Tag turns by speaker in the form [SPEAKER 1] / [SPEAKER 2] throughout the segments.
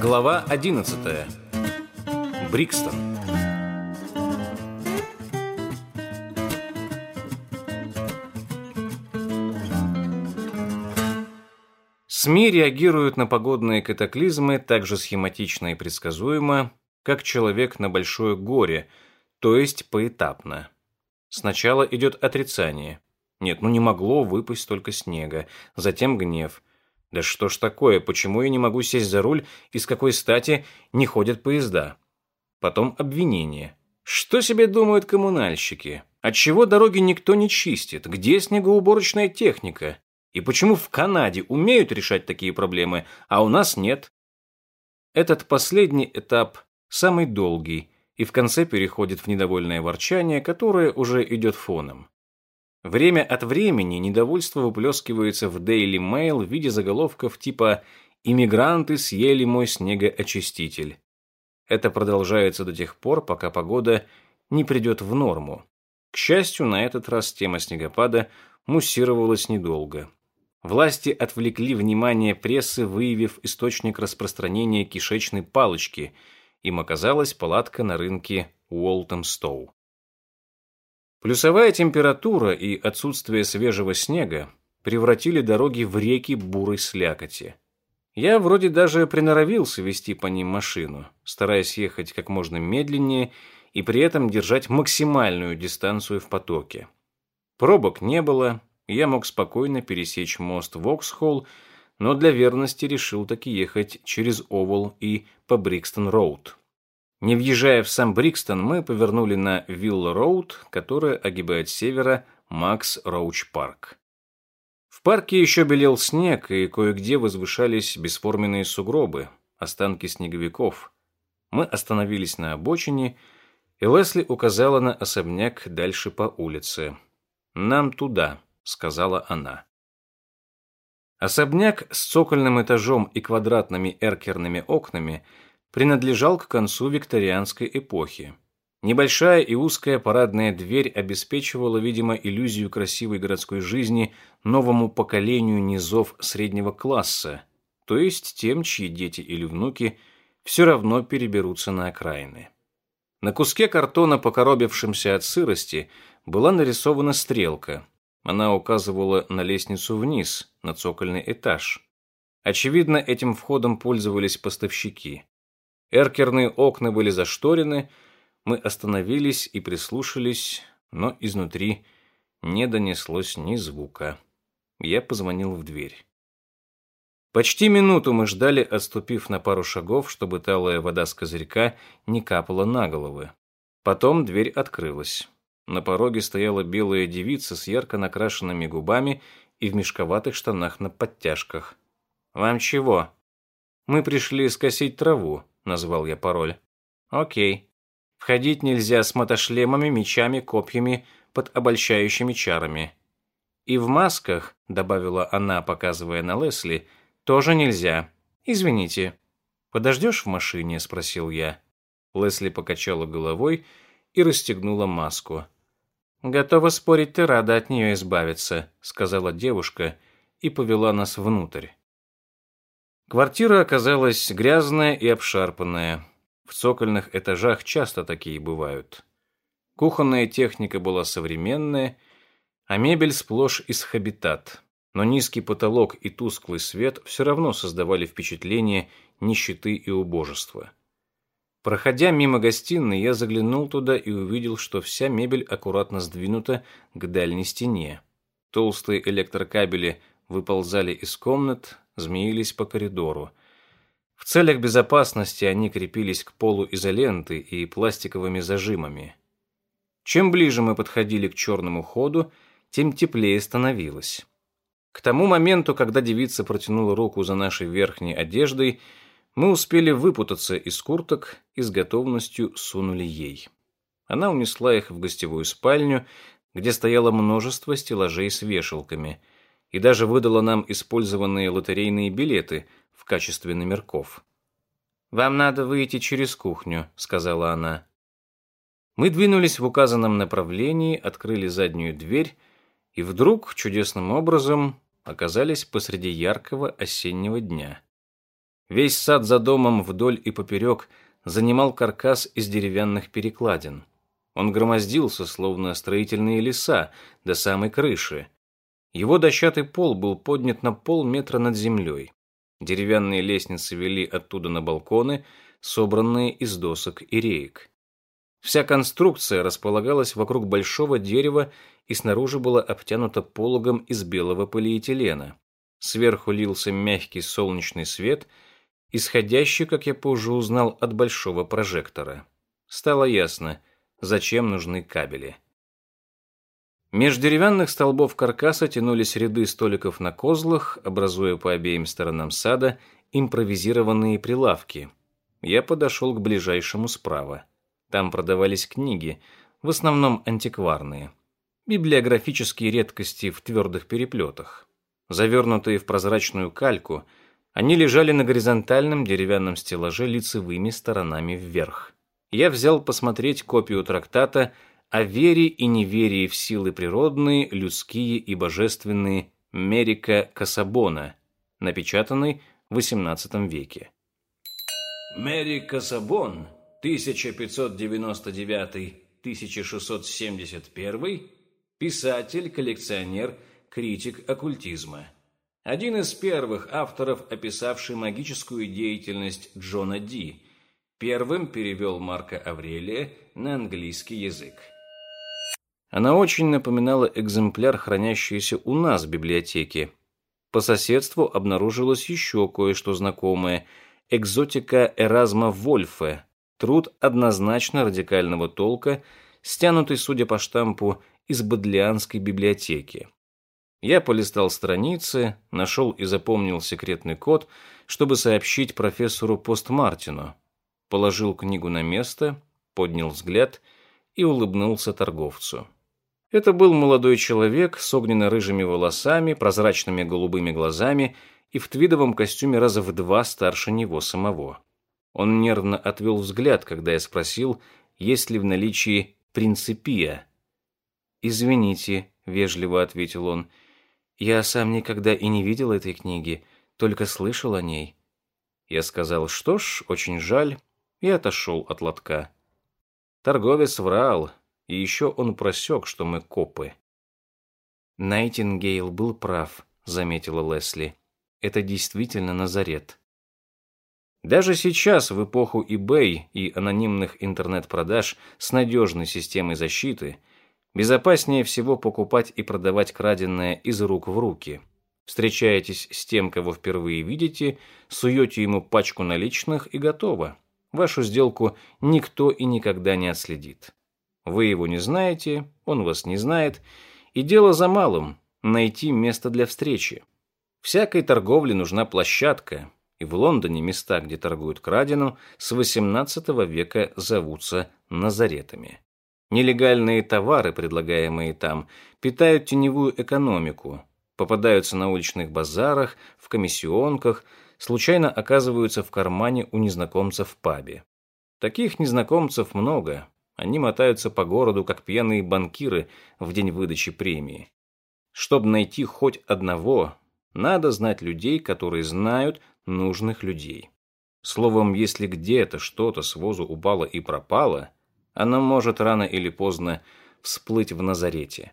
[SPEAKER 1] Глава 11. Брикстон. СМИ реагируют на погодные катаклизмы так же схематично и предсказуемо, как человек на большое горе, то есть поэтапно. Сначала идет отрицание. Нет, ну не могло выпасть столько снега. Затем гнев. Да что ж такое, почему я не могу сесть за руль и с какой стати не ходят поезда? Потом обвинение. Что себе думают коммунальщики? Отчего дороги никто не чистит? Где снегоуборочная техника? И почему в Канаде умеют решать такие проблемы, а у нас нет? Этот последний этап самый долгий и в конце переходит в недовольное ворчание, которое уже идет фоном. Время от времени недовольство выплескивается в Daily Mail в виде заголовков типа «Иммигранты съели мой снегоочиститель». Это продолжается до тех пор, пока погода не придет в норму. К счастью, на этот раз тема снегопада муссировалась недолго. Власти отвлекли внимание прессы, выявив источник распространения кишечной палочки. Им оказалась палатка на рынке Уолтемстоу. Плюсовая температура и отсутствие свежего снега превратили дороги в реки бурой слякоти. Я вроде даже приноровился вести по ним машину, стараясь ехать как можно медленнее и при этом держать максимальную дистанцию в потоке. Пробок не было, я мог спокойно пересечь мост Воксхолл, но для верности решил таки ехать через Овал и по Брикстон-Роуд. Не въезжая в сам Брикстон, мы повернули на Вилл-Роуд, которая огибает с севера Макс-Роуч-Парк. В парке еще белел снег, и кое-где возвышались бесформенные сугробы, останки снеговиков. Мы остановились на обочине, и Лесли указала на особняк дальше по улице. «Нам туда», — сказала она. Особняк с цокольным этажом и квадратными эркерными окнами — принадлежал к концу викторианской эпохи. Небольшая и узкая парадная дверь обеспечивала, видимо, иллюзию красивой городской жизни новому поколению низов среднего класса, то есть тем, чьи дети или внуки все равно переберутся на окраины. На куске картона, покоробившемся от сырости, была нарисована стрелка. Она указывала на лестницу вниз, на цокольный этаж. Очевидно, этим входом пользовались поставщики. Эркерные окна были зашторены, мы остановились и прислушались, но изнутри не донеслось ни звука. Я позвонил в дверь. Почти минуту мы ждали, отступив на пару шагов, чтобы талая вода с козырька не капала на головы. Потом дверь открылась. На пороге стояла белая девица с ярко накрашенными губами и в мешковатых штанах на подтяжках. «Вам чего?» «Мы пришли скосить траву», назвал я пароль. Окей. Входить нельзя с мотошлемами, мечами, копьями, под обольщающими чарами. И в масках, добавила она, показывая на Лесли, тоже нельзя. Извините. Подождешь в машине? спросил я. Лесли покачала головой и расстегнула маску. «Готова спорить, ты рада от нее избавиться», — сказала девушка и повела нас внутрь. Квартира оказалась грязная и обшарпанная. В цокольных этажах часто такие бывают. Кухонная техника была современная, а мебель сплошь из хабитат. Но низкий потолок и тусклый свет все равно создавали впечатление нищеты и убожества. Проходя мимо гостиной, я заглянул туда и увидел, что вся мебель аккуратно сдвинута к дальней стене. Толстые электрокабели выползали из комнат, змеились по коридору. В целях безопасности они крепились к полу изоленты и пластиковыми зажимами. Чем ближе мы подходили к черному ходу, тем теплее становилось. К тому моменту, когда девица протянула руку за нашей верхней одеждой, мы успели выпутаться из курток и с готовностью сунули ей. Она унесла их в гостевую спальню, где стояло множество стеллажей с вешалками – и даже выдала нам использованные лотерейные билеты в качестве номерков. «Вам надо выйти через кухню», — сказала она. Мы двинулись в указанном направлении, открыли заднюю дверь и вдруг, чудесным образом, оказались посреди яркого осеннего дня. Весь сад за домом вдоль и поперек занимал каркас из деревянных перекладин. Он громоздился, словно строительные леса, до самой крыши. Его дощатый пол был поднят на полметра над землей. Деревянные лестницы вели оттуда на балконы, собранные из досок и реек. Вся конструкция располагалась вокруг большого дерева и снаружи была обтянута пологом из белого полиэтилена. Сверху лился мягкий солнечный свет, исходящий, как я позже узнал, от большого прожектора. Стало ясно, зачем нужны кабели. Меж деревянных столбов каркаса тянулись ряды столиков на козлах, образуя по обеим сторонам сада импровизированные прилавки. Я подошел к ближайшему справа. Там продавались книги, в основном антикварные. Библиографические редкости в твердых переплетах. Завернутые в прозрачную кальку, они лежали на горизонтальном деревянном стеллаже лицевыми сторонами вверх. Я взял посмотреть копию трактата о вере и неверии в силы природные, людские и божественные Мерика Касабона, напечатанный в XVIII веке. Мери Касабон, 1599-1671, писатель, коллекционер, критик оккультизма. Один из первых авторов, описавший магическую деятельность Джона Ди, первым перевел Марка Аврелия на английский язык. Она очень напоминала экземпляр, хранящийся у нас в библиотеке. По соседству обнаружилось еще кое-что знакомое – экзотика Эразма Вольфе, труд однозначно радикального толка, стянутый, судя по штампу, из Бодлианской библиотеки. Я полистал страницы, нашел и запомнил секретный код, чтобы сообщить профессору Постмартину. Положил книгу на место, поднял взгляд и улыбнулся торговцу. Это был молодой человек с огненно-рыжими волосами, прозрачными голубыми глазами и в твидовом костюме раза в два старше него самого. Он нервно отвел взгляд, когда я спросил, есть ли в наличии принципия. «Извините», — вежливо ответил он, — «я сам никогда и не видел этой книги, только слышал о ней». Я сказал, что ж, очень жаль, и отошел от лотка. Торговец врал, и еще он просек, что мы копы. Найтингейл был прав, заметила Лесли. Это действительно Назарет. Даже сейчас, в эпоху eBay и анонимных интернет-продаж с надежной системой защиты, безопаснее всего покупать и продавать краденое из рук в руки. Встречаетесь с тем, кого впервые видите, суете ему пачку наличных и готово. Вашу сделку никто и никогда не отследит. Вы его не знаете, он вас не знает, и дело за малым – найти место для встречи. Всякой торговле нужна площадка, и в Лондоне места, где торгуют краденым, с XVIII века зовутся Назаретами. Нелегальные товары, предлагаемые там, питают теневую экономику, попадаются на уличных базарах, в комиссионках, случайно оказываются в кармане у незнакомцев в пабе. Таких незнакомцев много, они мотаются по городу, как пьяные банкиры в день выдачи премии. Чтобы найти хоть одного, надо знать людей, которые знают нужных людей. Словом, если где-то что-то с возу упало и пропало, оно может рано или поздно всплыть в Назарете.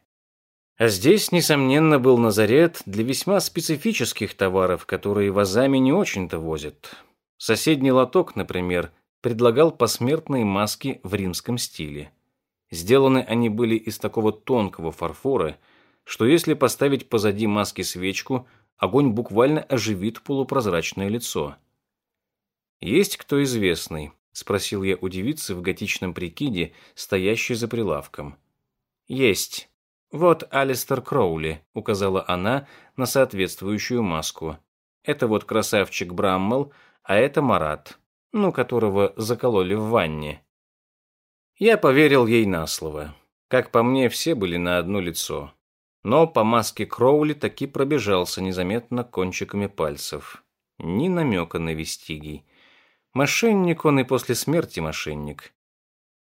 [SPEAKER 1] А здесь, несомненно, был Назарет для весьма специфических товаров, которые вазами не очень-то возят. Соседний лоток, например, предлагал посмертные маски в римском стиле. Сделаны они были из такого тонкого фарфора, что если поставить позади маски свечку, огонь буквально оживит полупрозрачное лицо. «Есть кто известный?» – спросил я у девицы в готичном прикиде, стоящей за прилавком. «Есть. Вот Алистер Кроули», – указала она на соответствующую маску. «Это вот красавчик Браммел, а это Марат ну, которого закололи в ванне. Я поверил ей на слово. Как по мне, все были на одно лицо. Но по маске Кроули таки пробежался незаметно кончиками пальцев. Ни намека на вестигий. Мошенник он и после смерти мошенник.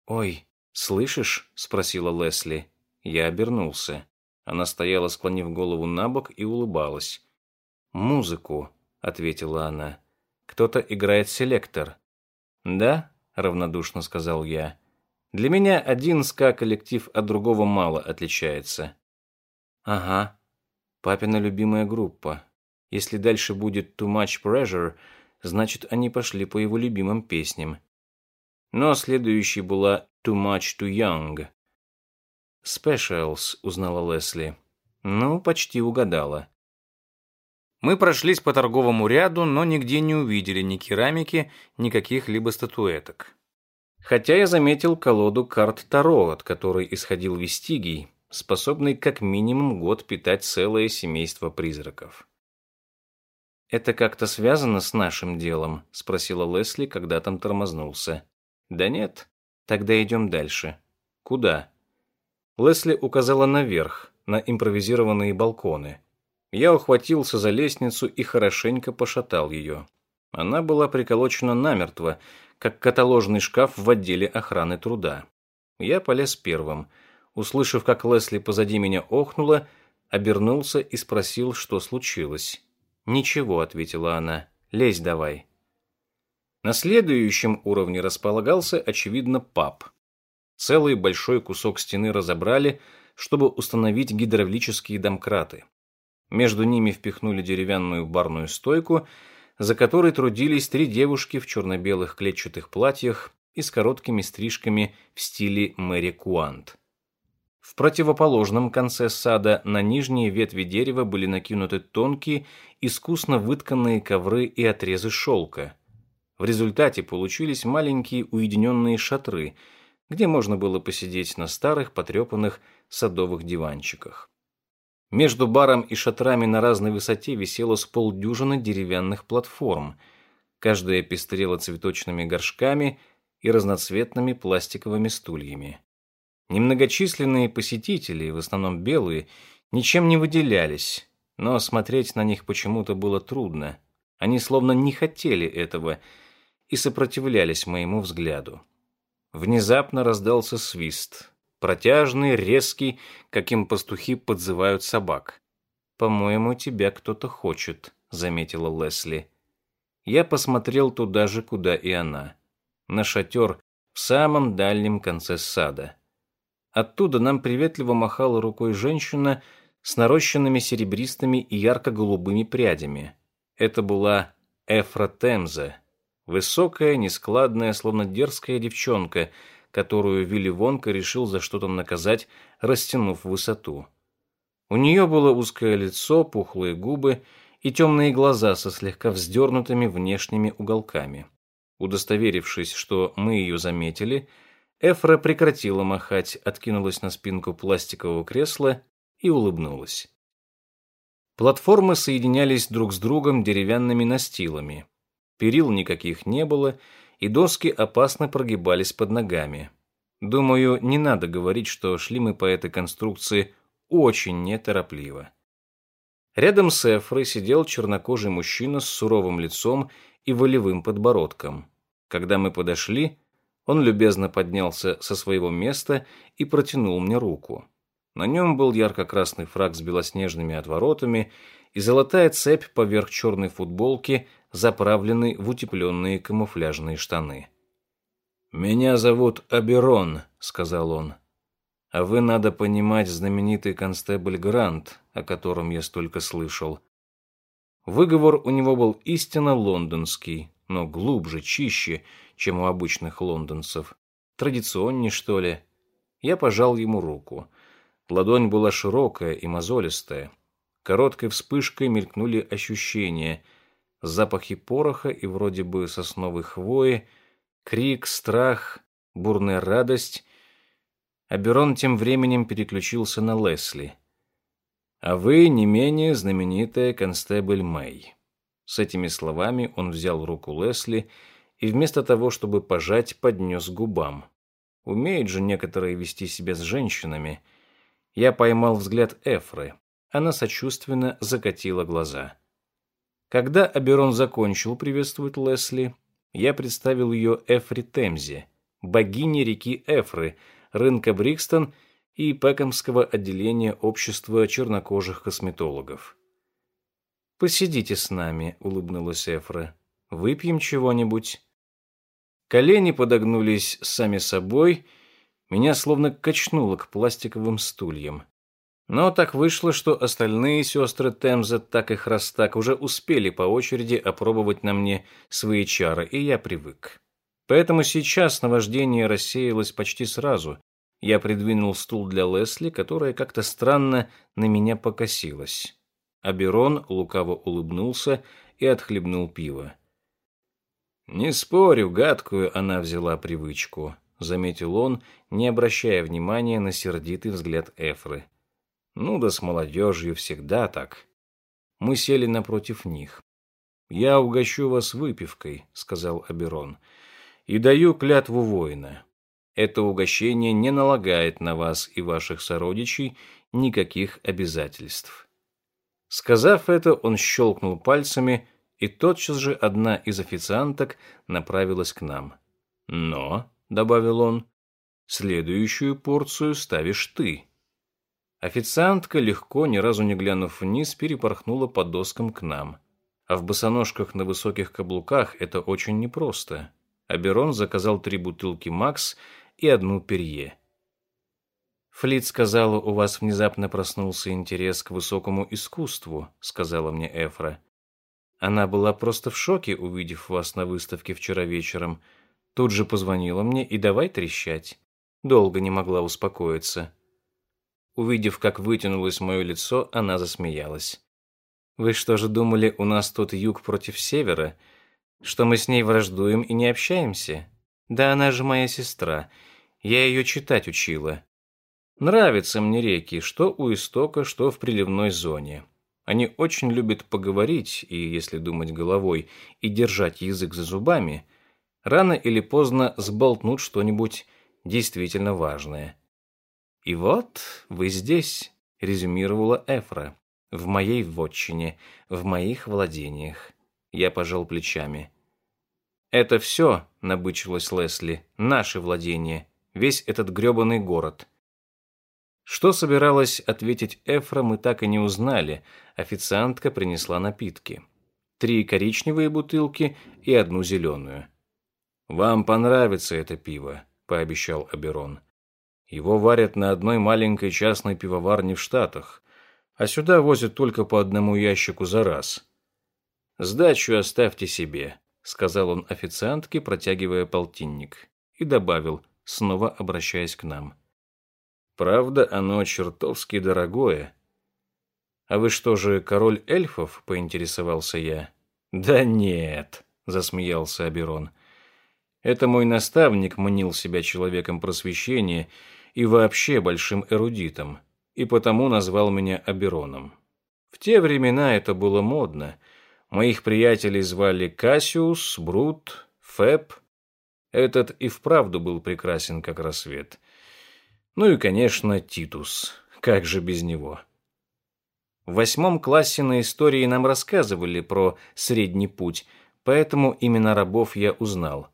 [SPEAKER 1] «Ой», «Слышишь?» — спросила Лесли. Я обернулся. Она стояла, склонив голову на бок и улыбалась. «Музыку», — ответила она. «Кто-то играет селектор». «Да?» — равнодушно сказал я. «Для меня один ска-коллектив от другого мало отличается». «Ага. Папина любимая группа. Если дальше будет Too Much Pressure, значит, они пошли по его любимым песням. Но следующей была Too Much Too Young. Specials, узнала Лесли. Ну, почти угадала. Мы прошлись по торговому ряду, но нигде не увидели ни керамики, ни каких-либо статуэток. Хотя я заметил колоду карт Таро, от которой исходил Вестигий, способный как минимум год питать целое семейство призраков. «Это как-то связано с нашим делом?» — спросила Лесли, когда там тормознулся. «Да нет. Тогда идем дальше». «Куда?» Лесли указала наверх, на импровизированные балконы. Я ухватился за лестницу и хорошенько пошатал ее. Она была приколочена намертво, как каталожный шкаф в отделе охраны труда. Я полез первым. Услышав, как Лесли позади меня охнула, обернулся и спросил, что случилось. «Ничего», — ответила она, — «лезь давай». На следующем уровне располагался, очевидно, паб. Целый большой кусок стены разобрали, чтобы установить гидравлические домкраты. Между ними впихнули деревянную барную стойку, за которой трудились три девушки в черно-белых клетчатых платьях и с короткими стрижками в стиле Мэри Куант. В противоположном конце сада на нижние ветви дерева были накинуты тонкие, искусно вытканные ковры и отрезы шелка – в результате получились маленькие уединенные шатры, где можно было посидеть на старых потрепанных садовых диванчиках. Между баром и шатрами на разной высоте висело с полдюжины деревянных платформ. Каждая пестрела цветочными горшками и разноцветными пластиковыми стульями. Немногочисленные посетители, в основном белые, ничем не выделялись, но смотреть на них почему-то было трудно. Они словно не хотели этого – и сопротивлялись моему взгляду. Внезапно раздался свист, протяжный, резкий, каким пастухи подзывают собак. «По-моему, тебя кто-то хочет», — заметила Лесли. Я посмотрел туда же, куда и она. На шатер в самом дальнем конце сада. Оттуда нам приветливо махала рукой женщина с нарощенными серебристыми и ярко-голубыми прядями. Это была Эфра Темза, Высокая, нескладная, словно дерзкая девчонка, которую Вилли Вонка решил за что-то наказать, растянув высоту. У нее было узкое лицо, пухлые губы и темные глаза со слегка вздернутыми внешними уголками. Удостоверившись, что мы ее заметили, Эфра прекратила махать, откинулась на спинку пластикового кресла и улыбнулась. Платформы соединялись друг с другом деревянными настилами. Перил никаких не было, и доски опасно прогибались под ногами. Думаю, не надо говорить, что шли мы по этой конструкции очень неторопливо. Рядом с Эфрой сидел чернокожий мужчина с суровым лицом и волевым подбородком. Когда мы подошли, он любезно поднялся со своего места и протянул мне руку. На нем был ярко-красный фраг с белоснежными отворотами и золотая цепь поверх черной футболки заправленный в утепленные камуфляжные штаны. «Меня зовут Аберон», — сказал он. «А вы, надо понимать, знаменитый констебль Грант, о котором я столько слышал». Выговор у него был истинно лондонский, но глубже, чище, чем у обычных лондонцев. Традиционнее, что ли. Я пожал ему руку. Ладонь была широкая и мозолистая. Короткой вспышкой мелькнули ощущения — запахи пороха и вроде бы сосновой хвои, крик, страх, бурная радость. Аберон тем временем переключился на Лесли. «А вы не менее знаменитая констебль Мэй». С этими словами он взял руку Лесли и вместо того, чтобы пожать, поднес губам. Умеют же некоторые вести себя с женщинами. Я поймал взгляд Эфры. Она сочувственно закатила глаза. Когда Аберон закончил приветствовать Лесли, я представил ее Эфри Темзе, богине реки Эфры, рынка Брикстон и Пекомского отделения общества чернокожих косметологов. «Посидите с нами», — улыбнулась Эфра. «Выпьем чего-нибудь». Колени подогнулись сами собой, меня словно качнуло к пластиковым стульям. Но так вышло, что остальные сестры Темза, так и Храстак, уже успели по очереди опробовать на мне свои чары, и я привык. Поэтому сейчас наваждение рассеялось почти сразу. Я придвинул стул для Лесли, которая как-то странно на меня покосилась. Аберон лукаво улыбнулся и отхлебнул пиво. «Не спорю, гадкую она взяла привычку», — заметил он, не обращая внимания на сердитый взгляд Эфры. «Ну да с молодежью всегда так». Мы сели напротив них. «Я угощу вас выпивкой», — сказал Аберон, — «и даю клятву воина. Это угощение не налагает на вас и ваших сородичей никаких обязательств». Сказав это, он щелкнул пальцами, и тотчас же одна из официанток направилась к нам. «Но», — добавил он, — «следующую порцию ставишь ты». Официантка, легко, ни разу не глянув вниз, перепорхнула по доскам к нам. А в босоножках на высоких каблуках это очень непросто. Аберон заказал три бутылки «Макс» и одну «Перье». «Флит сказала, у вас внезапно проснулся интерес к высокому искусству», — сказала мне Эфра. Она была просто в шоке, увидев вас на выставке вчера вечером. Тут же позвонила мне и давай трещать. Долго не могла успокоиться. Увидев, как вытянулось мое лицо, она засмеялась. «Вы что же думали, у нас тут юг против севера? Что мы с ней враждуем и не общаемся? Да она же моя сестра. Я ее читать учила. Нравятся мне реки, что у истока, что в приливной зоне. Они очень любят поговорить, и, если думать головой, и держать язык за зубами, рано или поздно сболтнут что-нибудь действительно важное. «И вот вы здесь», — резюмировала Эфра, — «в моей вотчине, в моих владениях». Я пожал плечами. «Это все», — набычилась Лесли, — «наши владения, весь этот грёбаный город. Что собиралась ответить Эфра, мы так и не узнали. Официантка принесла напитки. Три коричневые бутылки и одну зеленую. «Вам понравится это пиво», — пообещал Аберон. «Его варят на одной маленькой частной пивоварне в Штатах, а сюда возят только по одному ящику за раз. Сдачу оставьте себе», — сказал он официантке, протягивая полтинник, и добавил, снова обращаясь к нам. Правда, оно чертовски дорогое. А вы что же, король эльфов? Поинтересовался я. Да нет, засмеялся Аберон. Это мой наставник мнил себя человеком просвещения и вообще большим эрудитом, и потому назвал меня Абероном. В те времена это было модно. Моих приятелей звали Кассиус, Брут, Феб. Этот и вправду был прекрасен, как рассвет. Ну и, конечно, Титус. Как же без него? В восьмом классе на истории нам рассказывали про средний путь, поэтому именно рабов я узнал.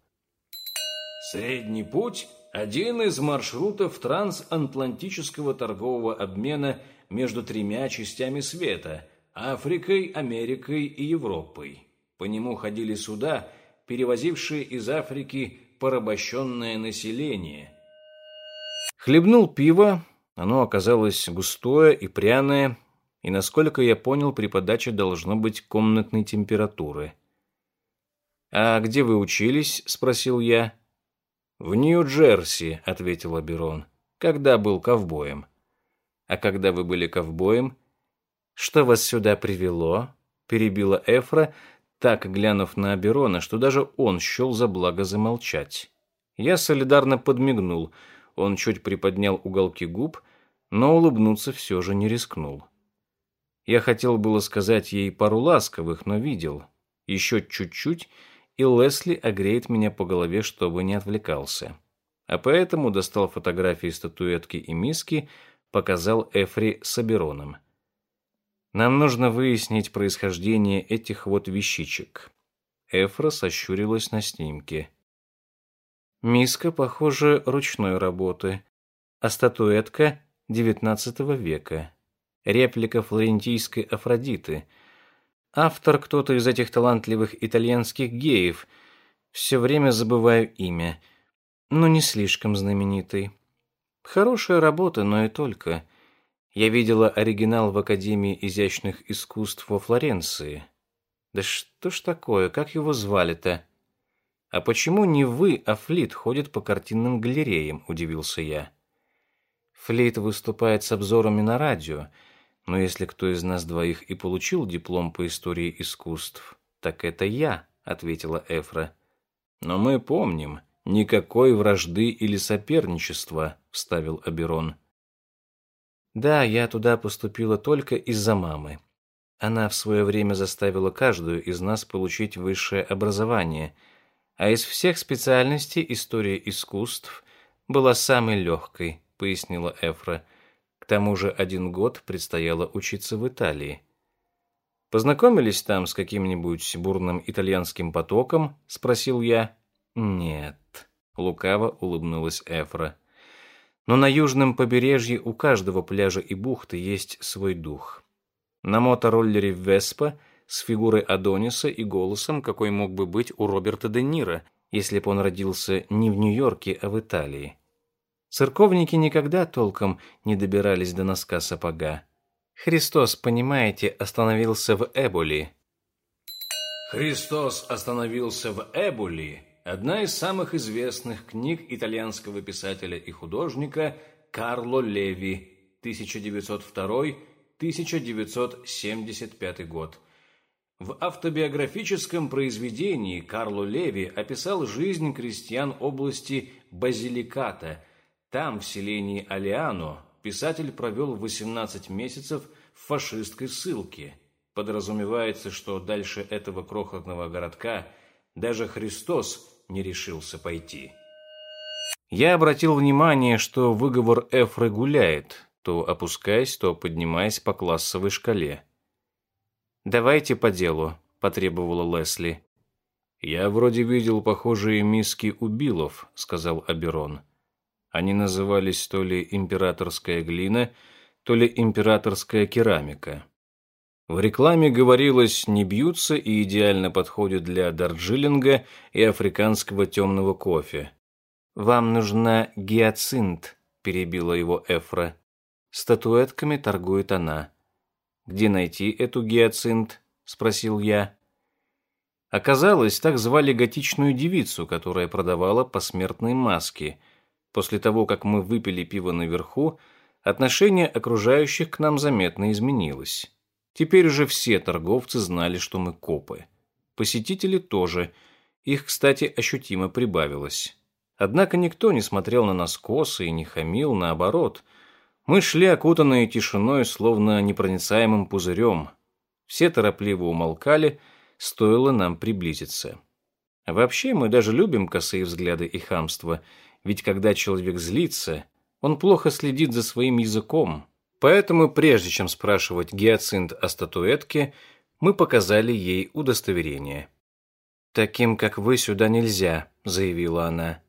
[SPEAKER 1] Средний путь – один из маршрутов трансатлантического торгового обмена между тремя частями света – Африкой, Америкой и Европой. По нему ходили суда, перевозившие из Африки порабощенное население – Хлебнул пиво, оно оказалось густое и пряное, и, насколько я понял, при подаче должно быть комнатной температуры. «А где вы учились?» — спросил я. «В Нью-Джерси», — ответил Аберон, — «когда был ковбоем». «А когда вы были ковбоем?» «Что вас сюда привело?» — перебила Эфра, так глянув на Аберона, что даже он счел за благо замолчать. Я солидарно подмигнул — он чуть приподнял уголки губ, но улыбнуться все же не рискнул. Я хотел было сказать ей пару ласковых, но видел. Еще чуть-чуть, и Лесли огреет меня по голове, чтобы не отвлекался. А поэтому достал фотографии статуэтки и миски, показал Эфри с Абероном. Нам нужно выяснить происхождение этих вот вещичек. Эфра сощурилась на снимке. Миска, похоже, ручной работы. а статуэтка XIX века. Реплика флорентийской Афродиты. Автор кто-то из этих талантливых итальянских геев. Все время забываю имя. Но не слишком знаменитый. Хорошая работа, но и только. Я видела оригинал в Академии изящных искусств во Флоренции. Да что ж такое, как его звали-то? А почему не вы, а Флит ходит по картинным галереям, удивился я. Флит выступает с обзорами на радио, но если кто из нас двоих и получил диплом по истории искусств, так это я, ответила Эфра. Но мы помним, никакой вражды или соперничества, вставил Аберон. Да, я туда поступила только из-за мамы. Она в свое время заставила каждую из нас получить высшее образование, а из всех специальностей история искусств была самой легкой, пояснила Эфра. К тому же один год предстояло учиться в Италии. Познакомились там с каким-нибудь бурным итальянским потоком? спросил я. Нет, лукаво улыбнулась Эфра. Но на южном побережье у каждого пляжа и бухты есть свой дух. На мотороллере Веспа с фигурой Адониса и голосом, какой мог бы быть у Роберта де Ниро, если бы он родился не в Нью-Йорке, а в Италии. Церковники никогда толком не добирались до носка сапога. Христос, понимаете, остановился в Эболи.
[SPEAKER 2] Христос остановился в Эболи – одна из самых известных книг итальянского писателя и художника Карло Леви, 1902-1975 год. В автобиографическом произведении Карло Леви описал жизнь крестьян области Базиликата – там, в селении Алиано, писатель провел 18 месяцев в фашистской ссылке. Подразумевается, что дальше этого крохотного городка даже Христос не решился пойти.
[SPEAKER 1] Я обратил внимание, что выговор Эфры гуляет, то опускаясь, то поднимаясь по классовой шкале. «Давайте по делу», — потребовала Лесли.
[SPEAKER 2] «Я вроде видел похожие миски у Билов», — сказал Аберон. Они назывались то ли императорская глина, то ли императорская керамика. В рекламе говорилось «не бьются» и идеально подходят для дарджилинга и африканского темного кофе.
[SPEAKER 1] «Вам нужна гиацинт», — перебила его Эфра. «Статуэтками торгует она». «Где найти эту гиацинт?» — спросил я. Оказалось, так звали готичную девицу, которая продавала посмертные маски — После того, как мы выпили пиво наверху, отношение окружающих к нам заметно изменилось. Теперь уже все торговцы знали, что мы копы. Посетители тоже. Их, кстати, ощутимо прибавилось. Однако никто не смотрел на нас косо и не хамил, наоборот. Мы шли окутанные тишиной, словно непроницаемым пузырем. Все торопливо умолкали, стоило нам приблизиться. вообще мы даже любим косые взгляды и хамство – ведь когда человек злится, он плохо следит за своим языком. Поэтому, прежде чем спрашивать гиацинт о статуэтке, мы показали ей удостоверение. «Таким, как вы, сюда нельзя», — заявила она.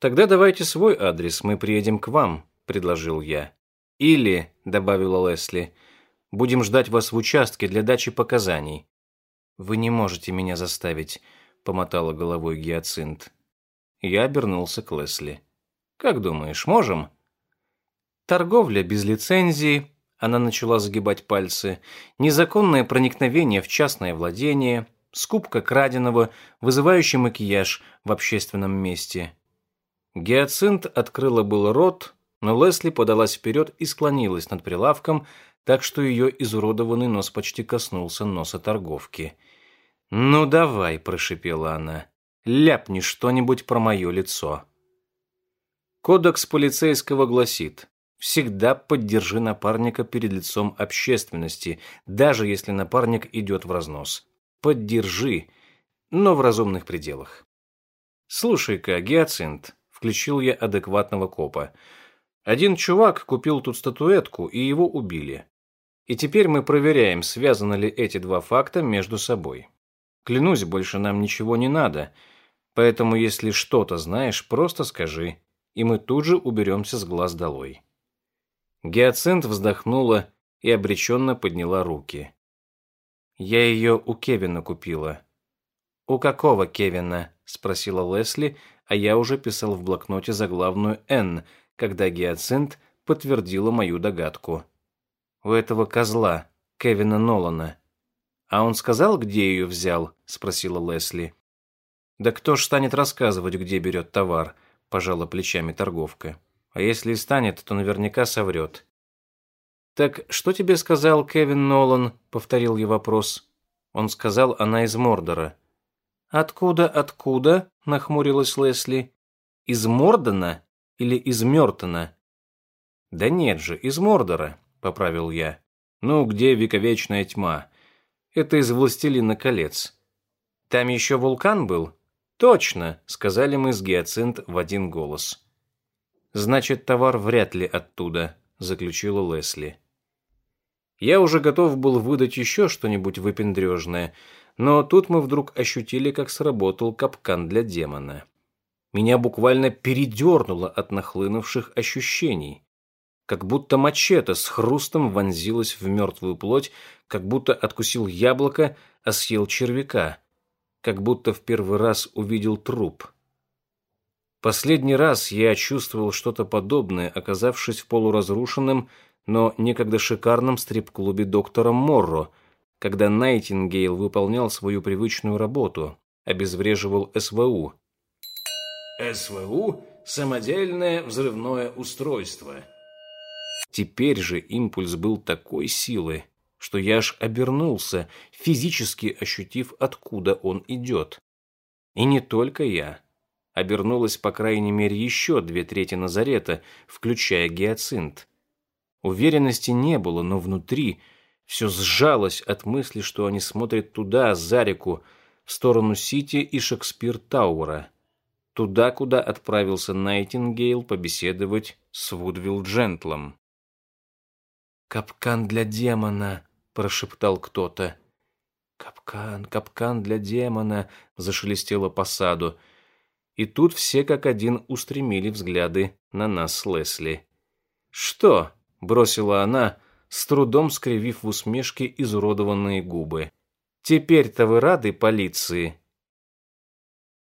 [SPEAKER 1] «Тогда давайте свой адрес, мы приедем к вам», — предложил я. «Или», — добавила Лесли, — «будем ждать вас в участке для дачи показаний». «Вы не можете меня заставить», — помотала головой Гиацинт. Я обернулся к Лесли. «Как думаешь, можем?» Торговля без лицензии, она начала загибать пальцы, незаконное проникновение в частное владение, скупка краденого, вызывающий макияж в общественном месте. Гиацинт открыла был рот, но Лесли подалась вперед и склонилась над прилавком, так что ее изуродованный нос почти коснулся носа торговки. «Ну давай», — прошипела она, ляпни что-нибудь про мое лицо. Кодекс полицейского гласит, всегда поддержи напарника перед лицом общественности, даже если напарник идет в разнос. Поддержи, но в разумных пределах. Слушай-ка, Гиацинт, включил я адекватного копа. Один чувак купил тут статуэтку, и его убили. И теперь мы проверяем, связаны ли эти два факта между собой. Клянусь, больше нам ничего не надо — Поэтому, если что-то знаешь, просто скажи, и мы тут же уберемся с глаз долой. Гиацинт вздохнула и обреченно подняла руки. Я ее у Кевина купила. «У какого Кевина?» – спросила Лесли, а я уже писал в блокноте заглавную «Н», когда Гиацинт подтвердила мою догадку. «У этого козла, Кевина Нолана». «А он сказал, где ее взял?» – спросила Лесли. «Да кто ж станет рассказывать, где берет товар?» – пожала плечами торговка. «А если и станет, то наверняка соврет». «Так что тебе сказал Кевин Нолан?» — повторил я вопрос. Он сказал, она из Мордора. «Откуда, откуда?» — нахмурилась Лесли. «Из Мордона или из Мёртона?» «Да нет же, из Мордора», — поправил я. «Ну, где вековечная тьма? Это из «Властелина колец». «Там еще вулкан был?» «Точно», — сказали мы с Гиацинт в один голос. «Значит, товар вряд ли оттуда», — заключила Лесли. Я уже готов был выдать еще что-нибудь выпендрежное, но тут мы вдруг ощутили, как сработал капкан для демона. Меня буквально передернуло от нахлынувших ощущений. Как будто мачете с хрустом вонзилась в мертвую плоть, как будто откусил яблоко, а съел червяка, как будто в первый раз увидел труп. Последний раз я чувствовал что-то подобное, оказавшись в полуразрушенном, но некогда шикарном стрип-клубе доктора Морро, когда Найтингейл выполнял свою привычную работу, обезвреживал СВУ.
[SPEAKER 2] СВУ – самодельное взрывное устройство.
[SPEAKER 1] Теперь же импульс был такой силы, что я аж обернулся, физически ощутив, откуда он идет. И не только я. Обернулась, по крайней мере, еще две трети Назарета, включая гиацинт. Уверенности не было, но внутри все сжалось от мысли, что они смотрят туда, за реку, в сторону Сити и Шекспир-Тауэра. Туда, куда отправился Найтингейл побеседовать с Вудвилл Джентлом. «Капкан для демона», — прошептал кто-то. «Капкан, капкан для демона», — зашелестело по саду. И тут все как один устремили взгляды на нас с Лесли. «Что?» бросила она, с трудом скривив в усмешке изуродованные губы. Теперь-то вы рады полиции?